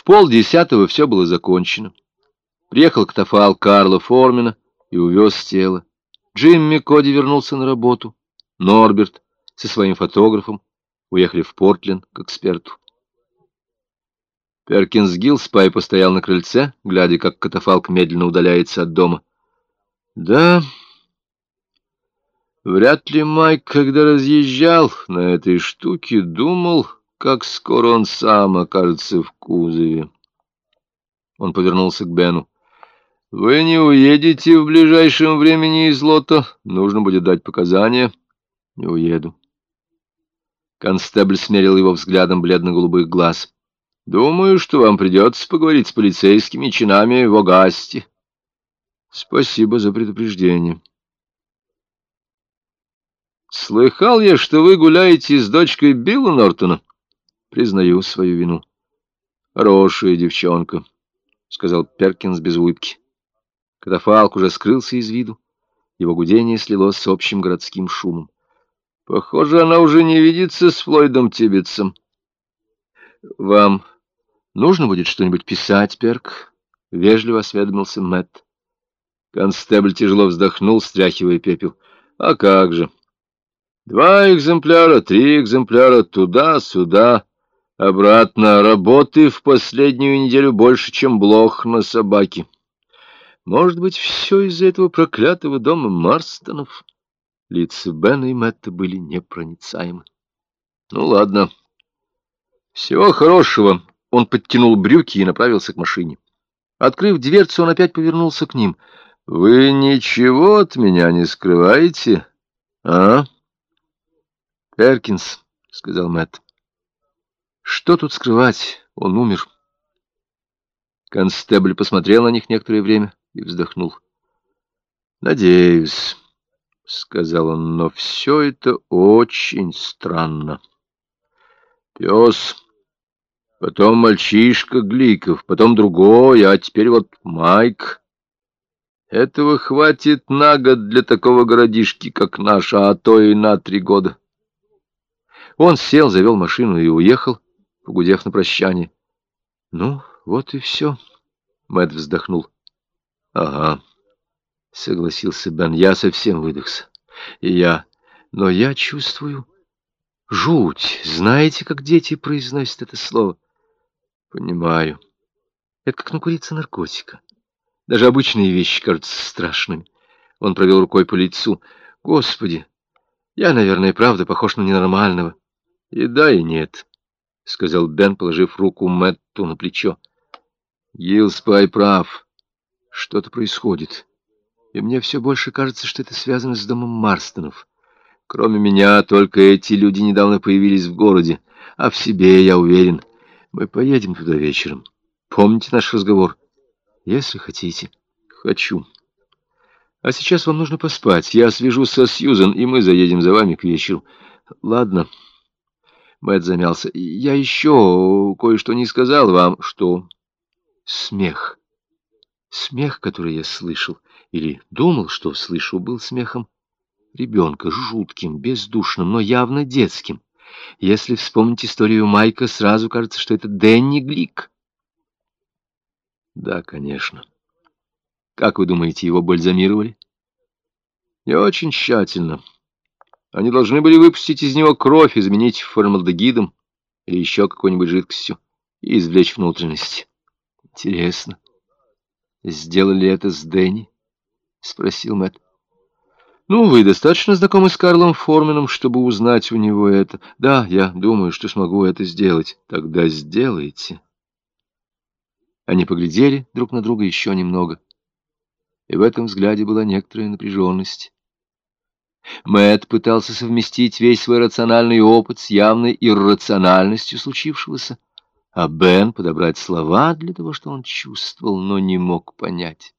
В полдесятого все было закончено. Приехал катафал Карла Формина и увез тело. Джимми Коди вернулся на работу. Норберт со своим фотографом уехали в Портленд к эксперту. Перкинс Гиллспай постоял на крыльце, глядя, как катафалк медленно удаляется от дома. Да, вряд ли Майк, когда разъезжал на этой штуке, думал, как скоро он сам окажется в кузове. Он повернулся к Бену. «Вы не уедете в ближайшем времени из лота. Нужно будет дать показания». «Не уеду». Констебль смерил его взглядом бледно-голубых глаз. «Думаю, что вам придется поговорить с полицейскими чинами в Огасте». «Спасибо за предупреждение». «Слыхал я, что вы гуляете с дочкой Билла Нортона?» «Признаю свою вину». «Хорошая девчонка», — сказал Перкинс без улыбки. Катафалк уже скрылся из виду. Его гудение слилось с общим городским шумом. Похоже, она уже не видится с Флойдом Тибетсом. Вам нужно будет что-нибудь писать, Перк? Вежливо осведомился Мэтт. Констебль тяжело вздохнул, стряхивая пепел. А как же? Два экземпляра, три экземпляра, туда-сюда, обратно. Работы в последнюю неделю больше, чем блох на собаке. Может быть, все из-за этого проклятого дома Марстонов? Лица Бена и Мэтта были непроницаемы. Ну, ладно. Всего хорошего. Он подтянул брюки и направился к машине. Открыв дверцу, он опять повернулся к ним. «Вы ничего от меня не скрываете, а?» «Перкинс», — сказал Мэтт. «Что тут скрывать? Он умер». Констебль посмотрел на них некоторое время и вздохнул. «Надеюсь», — сказал он, — «но все это очень странно. Пес, потом мальчишка Гликов, потом другой, а теперь вот Майк. Этого хватит на год для такого городишки, как наш, а то и на три года». Он сел, завел машину и уехал, погудев на прощание. «Ну, вот и все», — Мэтт вздохнул. — Ага, — согласился Бен, — я совсем выдохся. И я... Но я чувствую жуть. Знаете, как дети произносят это слово? Понимаю. Это как накуриться наркотика. Даже обычные вещи кажутся страшными. Он провел рукой по лицу. Господи, я, наверное, правда похож на ненормального. И да, и нет, — сказал Бен, положив руку Мэтту на плечо. Гилспай прав. Что-то происходит. И мне все больше кажется, что это связано с домом Марстонов. Кроме меня, только эти люди недавно появились в городе. А в себе я уверен. Мы поедем туда вечером. Помните наш разговор? Если хотите. Хочу. А сейчас вам нужно поспать. Я свяжусь со Сьюзен, и мы заедем за вами к вечеру. Ладно. Мэтт замялся. Я еще кое-что не сказал вам. Что? Смех. Смех, который я слышал, или думал, что слышу, был смехом ребенка, жутким, бездушным, но явно детским. Если вспомнить историю Майка, сразу кажется, что это Дэнни Глик. Да, конечно. Как вы думаете, его бальзамировали? Не очень тщательно. Они должны были выпустить из него кровь и заменить формалдегидом или еще какой-нибудь жидкостью и извлечь внутренности. Интересно. «Сделали это с Дэнни?» — спросил Мэтт. «Ну, вы достаточно знакомы с Карлом Формином, чтобы узнать у него это. Да, я думаю, что смогу это сделать. Тогда сделайте». Они поглядели друг на друга еще немного, и в этом взгляде была некоторая напряженность. Мэтт пытался совместить весь свой рациональный опыт с явной иррациональностью случившегося а Бен подобрать слова для того, что он чувствовал, но не мог понять.